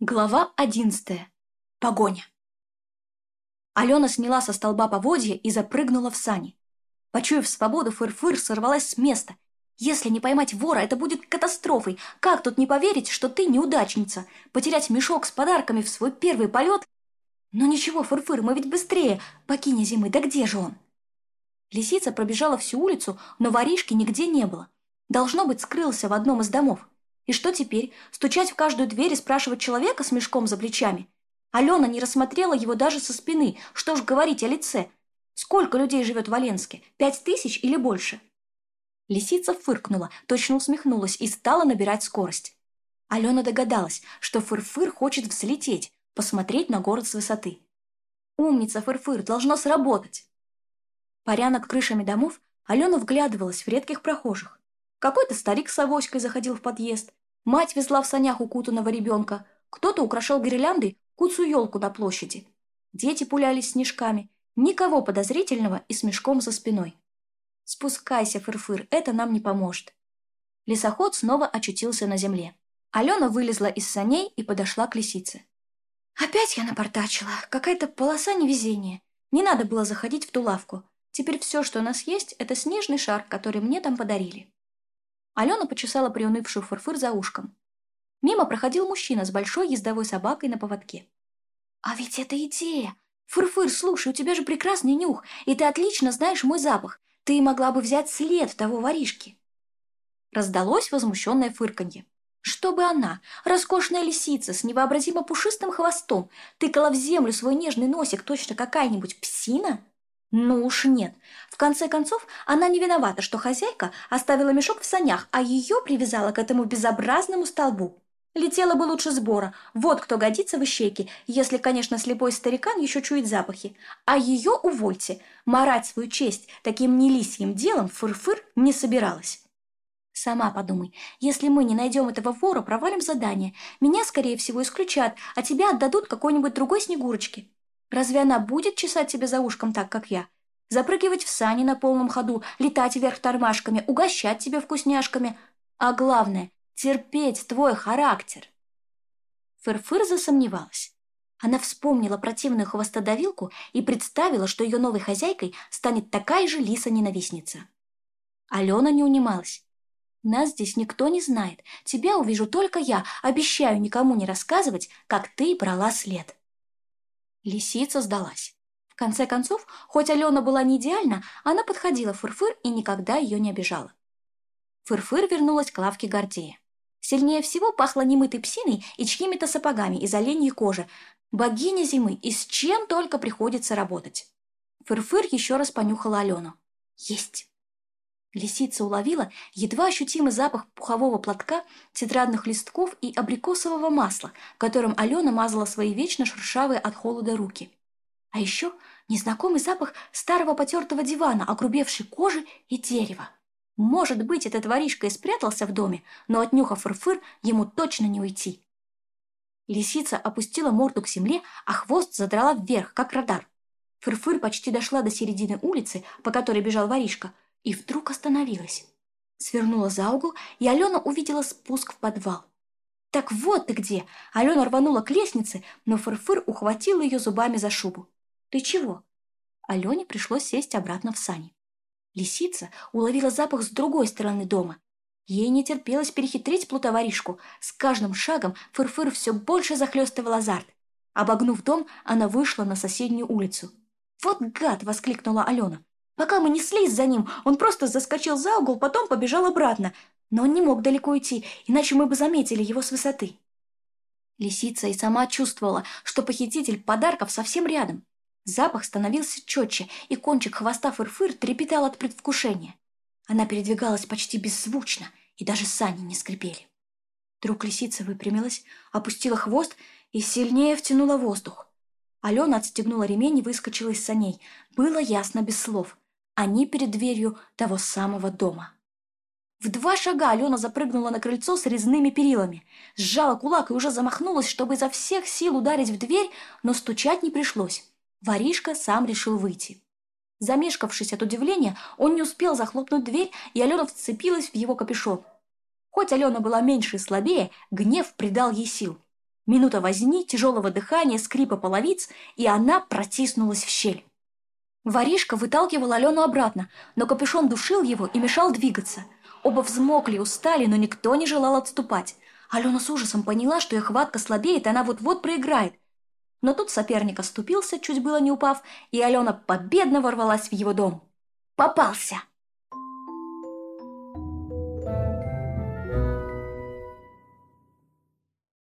Глава одиннадцатая. Погоня. Алена сняла со столба поводья и запрыгнула в сани. Почуяв свободу, фырфыр -фыр сорвалась с места. «Если не поймать вора, это будет катастрофой. Как тут не поверить, что ты неудачница? Потерять мешок с подарками в свой первый полет? Но ничего, фырфыр, -фыр, мы ведь быстрее. Покиня зимы, да где же он?» Лисица пробежала всю улицу, но воришки нигде не было. Должно быть, скрылся в одном из домов. И что теперь? Стучать в каждую дверь и спрашивать человека с мешком за плечами? Алена не рассмотрела его даже со спины, что ж говорить о лице. Сколько людей живет в Валенске? Пять тысяч или больше? Лисица фыркнула, точно усмехнулась и стала набирать скорость. Алена догадалась, что Фырфыр -фыр хочет взлететь, посмотреть на город с высоты. «Умница, Фырфыр, -фыр, должно сработать!» Паря над крышами домов, Алена вглядывалась в редких прохожих. Какой-то старик с авоськой заходил в подъезд. Мать везла в санях укутанного ребенка. Кто-то украшал гирляндой куцу елку на площади. Дети пулялись снежками. Никого подозрительного и с мешком за спиной. «Спускайся, фырфыр, -фыр, это нам не поможет». Лесоход снова очутился на земле. Алена вылезла из саней и подошла к лисице. «Опять я напортачила. Какая-то полоса невезения. Не надо было заходить в ту лавку. Теперь все, что у нас есть, это снежный шар, который мне там подарили». Алена почесала приунывшую фырфыр за ушком. Мимо проходил мужчина с большой ездовой собакой на поводке. «А ведь это идея! Фырфыр, слушай, у тебя же прекрасный нюх, и ты отлично знаешь мой запах. Ты могла бы взять след того воришки!» Раздалось возмущенное фырканье. Чтобы она, роскошная лисица с невообразимо пушистым хвостом, тыкала в землю свой нежный носик точно какая-нибудь псина – ну уж нет. В конце концов, она не виновата, что хозяйка оставила мешок в санях, а ее привязала к этому безобразному столбу. Летела бы лучше сбора. Вот кто годится в ищейке, если, конечно, слепой старикан еще чует запахи. А ее увольте. Марать свою честь таким нелисьим делом фыр-фыр не собиралась. Сама подумай, если мы не найдем этого вора, провалим задание. Меня, скорее всего, исключат, а тебя отдадут какой-нибудь другой Снегурочке. Разве она будет чесать себя за ушком так, как я? Запрыгивать в сани на полном ходу, летать вверх тормашками, угощать тебя вкусняшками. А главное, терпеть твой характер. Фырфыр засомневалась. Она вспомнила противную хвостодавилку и представила, что ее новой хозяйкой станет такая же лиса-ненавистница. Алена не унималась. «Нас здесь никто не знает. Тебя увижу только я. Обещаю никому не рассказывать, как ты брала след». Лисица сдалась. В конце концов, хоть Алена была не идеальна, она подходила Фырфыр и никогда ее не обижала. Фырфыр вернулась к лавке Гордея. Сильнее всего пахло немытой псиной и чьими-то сапогами из оленьей кожи. Богиня зимы и с чем только приходится работать. Фырфыр еще раз понюхала Алену. «Есть!» Лисица уловила едва ощутимый запах пухового платка, тетрадных листков и абрикосового масла, которым Алена мазала свои вечно шершавые от холода руки. А еще незнакомый запах старого потертого дивана, огрубевшей кожи и дерева. Может быть, этот воришка и спрятался в доме, но отнюхав фырфыр, ему точно не уйти. Лисица опустила морду к земле, а хвост задрала вверх, как радар. Фырфыр почти дошла до середины улицы, по которой бежал воришка – и вдруг остановилась. Свернула за угол, и Алена увидела спуск в подвал. «Так вот ты где!» Алена рванула к лестнице, но Фырфыр ухватил ее зубами за шубу. «Ты чего?» Алене пришлось сесть обратно в сани. Лисица уловила запах с другой стороны дома. Ей не терпелось перехитрить плутоваришку. С каждым шагом Фырфыр все больше захлестывал азарт. Обогнув дом, она вышла на соседнюю улицу. «Вот гад!» — воскликнула Алена. Пока мы неслись за ним, он просто заскочил за угол, потом побежал обратно. Но он не мог далеко уйти, иначе мы бы заметили его с высоты. Лисица и сама чувствовала, что похититель подарков совсем рядом. Запах становился четче, и кончик хвоста фырфыр -фыр трепетал от предвкушения. Она передвигалась почти беззвучно, и даже сани не скрипели. Вдруг лисица выпрямилась, опустила хвост и сильнее втянула воздух. Алена отстегнула ремень и выскочила из саней. Было ясно без слов они перед дверью того самого дома. В два шага Алена запрыгнула на крыльцо с резными перилами, сжала кулак и уже замахнулась, чтобы изо всех сил ударить в дверь, но стучать не пришлось. Воришка сам решил выйти. Замешкавшись от удивления, он не успел захлопнуть дверь, и Алена вцепилась в его капюшон. Хоть Алена была меньше и слабее, гнев придал ей сил. Минута возни, тяжелого дыхания, скрипа половиц, и она протиснулась в щель. Воришка выталкивал Алену обратно, но капюшон душил его и мешал двигаться. Оба взмокли, устали, но никто не желал отступать. Алена с ужасом поняла, что ее хватка слабеет, и она вот-вот проиграет. Но тут соперник оступился, чуть было не упав, и Алена победно ворвалась в его дом. «Попался!»